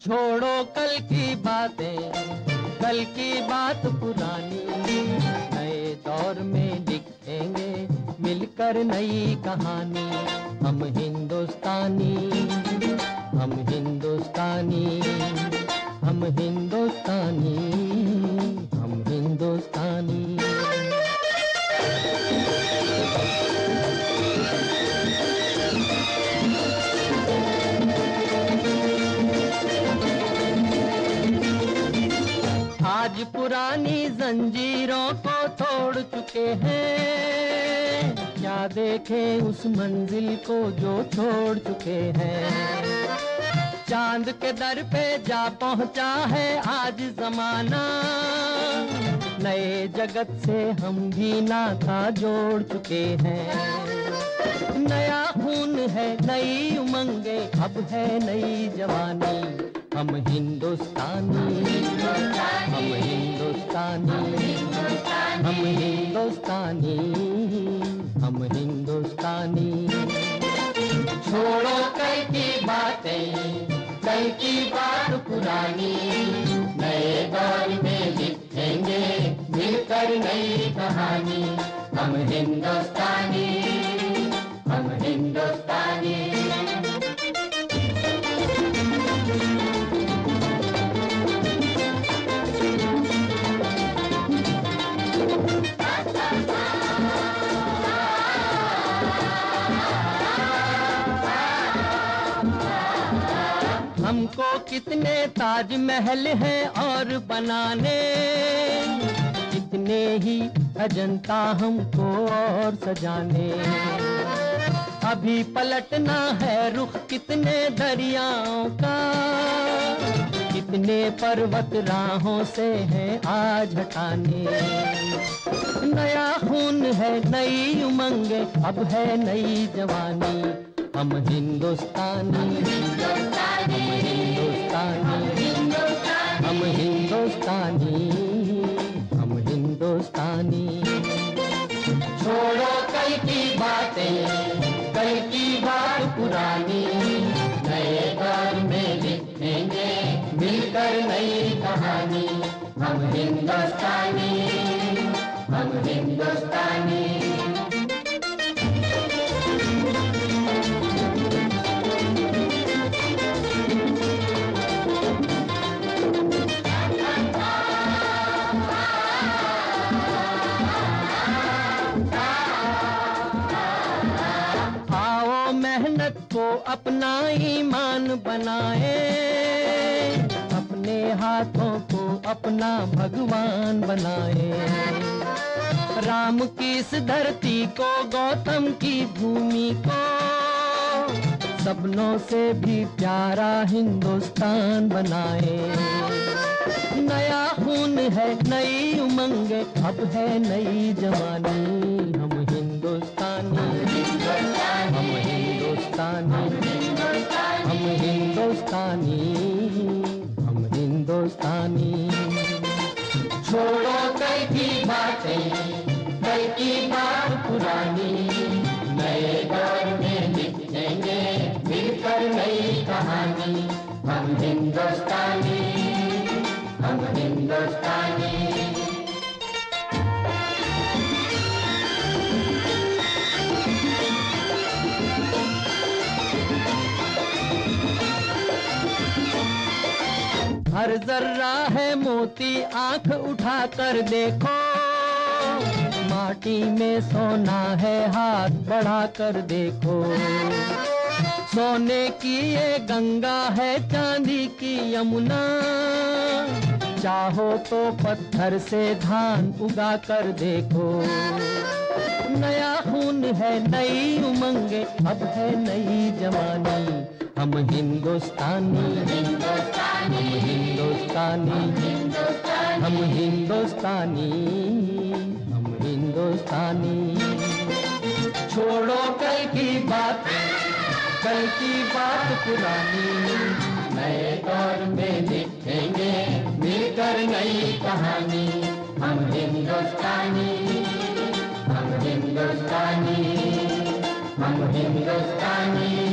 छोड़ो कल की बात कल की बात। मिलकर नई कहानी, हम हिंदुस्तानी हम हिंदुस्तानी हम हिंदुस्तानी हम हिंदुस्तानी। आज पुरानी जंजीरों को तोड़ चुके हैं। देखे उस मंजिल को जो छोड़ चुके हैं। चाँद के दर पे जा पहुँचा है आज जमाना। नए जगत से हम भी नाता जोड़ चुके हैं। नया खून है, नई उमंगे, अब है नई जवानी। हम हिंदुस्तानी हम हिंदुस्तानी हम हिंदुस्तानी। कहानी हम हिंदुस्तानी हम हिंदुस्तानी। हमको कितने ताजमहल हैं और बनाने। कितने ही अजंता हमको और सजाने। अभी पलटना है रुख कितने दरियाओं का, कितने पर्वत राहों से है आज हटाने। नया खून है नई उमंगे, अब है नई जवानी। हम हिंदुस्तानी हम हिंदुस्तानी हम हिंदुस्तानी। मिलकर नई कहानी। हम हिंदुस्तानी हम हिंदुस्तानी। आओ मेहनत को अपना ईमान बनाए। अपने हाथों को अपना भगवान बनाए। राम की इस धरती को, गौतम की भूमि को, सपनों से भी प्यारा हिंदुस्तान बनाए। नया खून है, नई उमंग, अब है नई जवानी। हम हिंदुस्तानी हम हिंदुस्तानी हम हिंदुस्तानी। हर जर्रा है मोती, आँख उठा कर देखो। माटी में सोना है, हाथ बढ़ा कर देखो। सोने की ये गंगा है, चांदी की यमुना। चाहो तो पत्थर से धान उगा कर देखो। नया खून है, नई उमंगे, अब है नई जवानी। हम हिंदुस्तानी। हम हिंदुस्तानी हम हिंदुस्तानी। छोड़ो कल की बात, कल की बात पुरानी। नए दौर में लिखेंगे, मिलकर नई कहानी। हिंदुस्तानी हम हिंदुस्तानी हम हिंदुस्तानी हम हिंदुस्तानी।